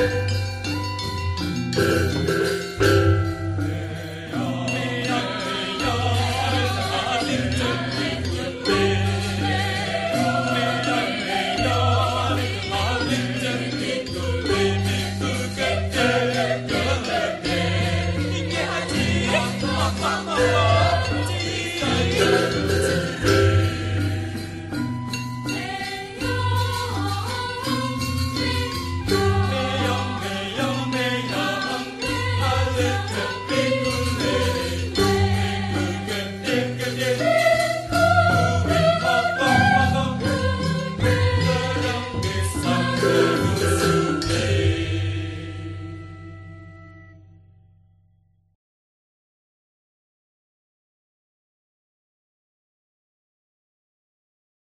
Thank you. Hallelujah.